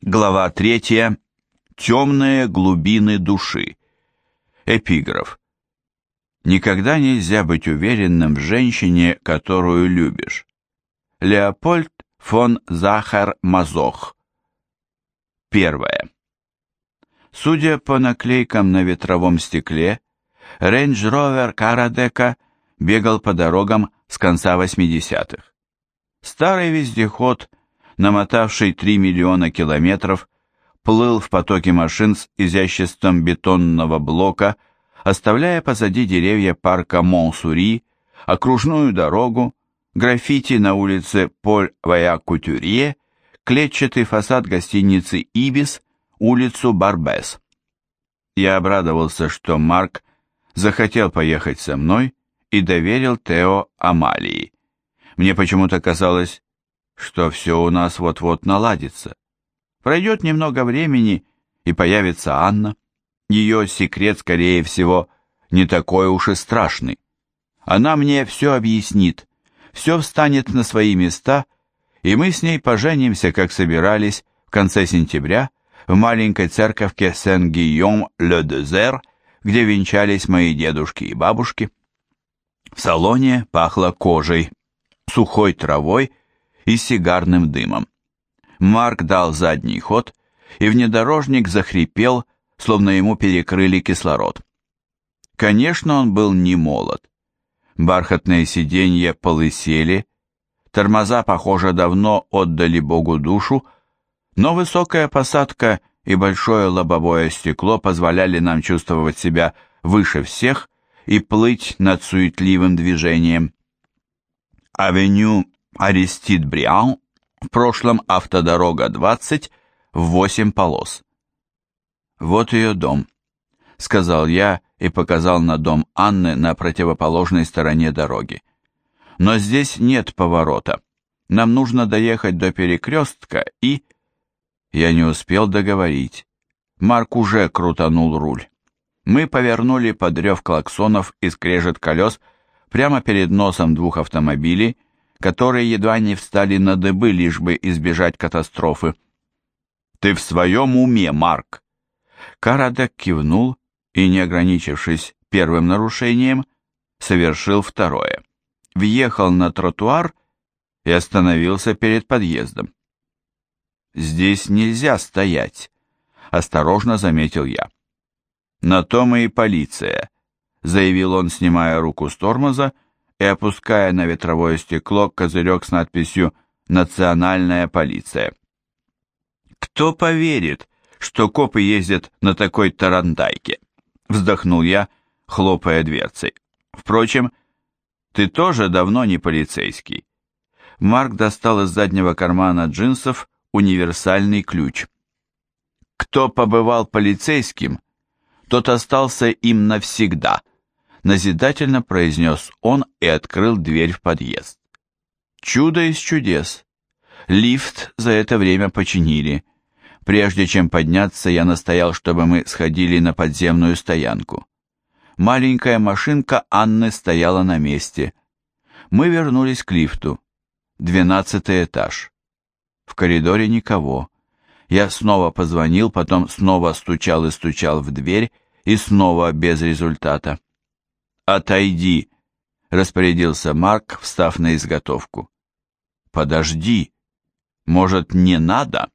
Глава 3. Темные глубины души. Эпиграф. Никогда нельзя быть уверенным в женщине, которую любишь. Леопольд фон Захер-Мазох. Первое. Судя по наклейкам на ветровом стекле, рейндж-ровер Карадека бегал по дорогам с конца 80-х. Старый вездеход намотавший 3 миллиона километров, плыл в потоке машин с изяществом бетонного блока, оставляя позади деревья парка Монсури, окружную дорогу, граффити на улице Поль-Ваякутюрье, клетчатый фасад гостиницы «Ибис», улицу Барбес. Я обрадовался, что Марк захотел поехать со мной и доверил Тео Амалии. Мне почему-то казалось, что все у нас вот-вот наладится. Пройдет немного времени, и появится Анна. Ее секрет, скорее всего, не такой уж и страшный. Она мне все объяснит, все встанет на свои места, и мы с ней поженимся, как собирались, в конце сентября в маленькой церковке Сен-Гийом-Ле-Дезер, где венчались мои дедушки и бабушки. В салоне пахло кожей, сухой травой и сигарным дымом. Марк дал задний ход, и внедорожник захрипел, словно ему перекрыли кислород. Конечно, он был не молод. Бархатные сиденья полысели, тормоза, похоже, давно отдали Богу душу, но высокая посадка и большое лобовое стекло позволяли нам чувствовать себя выше всех и плыть над суетливым движением. Авеню Аристид Бриау в прошлом автодорога 20 в 8 полос. «Вот ее дом», — сказал я и показал на дом Анны на противоположной стороне дороги. «Но здесь нет поворота. Нам нужно доехать до перекрестка и...» Я не успел договорить. Марк уже крутанул руль. Мы повернули под рев клаксонов и скрежет колес прямо перед носом двух автомобилей, которые едва не встали на дыбы, лишь бы избежать катастрофы. «Ты в своем уме, Марк!» Карадек кивнул и, не ограничившись первым нарушением, совершил второе. Въехал на тротуар и остановился перед подъездом. «Здесь нельзя стоять», — осторожно заметил я. «На том и полиция», — заявил он, снимая руку с тормоза, — и опуская на ветровое стекло козырек с надписью «Национальная полиция». «Кто поверит, что копы ездят на такой тарандайке?» — вздохнул я, хлопая дверцей. «Впрочем, ты тоже давно не полицейский». Марк достал из заднего кармана джинсов универсальный ключ. «Кто побывал полицейским, тот остался им навсегда», — назидательно произнес он и открыл дверь в подъезд. Чудо из чудес! Лифт за это время починили. Прежде чем подняться, я настоял, чтобы мы сходили на подземную стоянку. Маленькая машинка Анны стояла на месте. Мы вернулись к лифту. Двенадцатый этаж. В коридоре никого. Я снова позвонил, потом снова стучал и стучал в дверь, и снова без результата. «Отойди!» — распорядился Марк, встав на изготовку. «Подожди! Может, не надо?»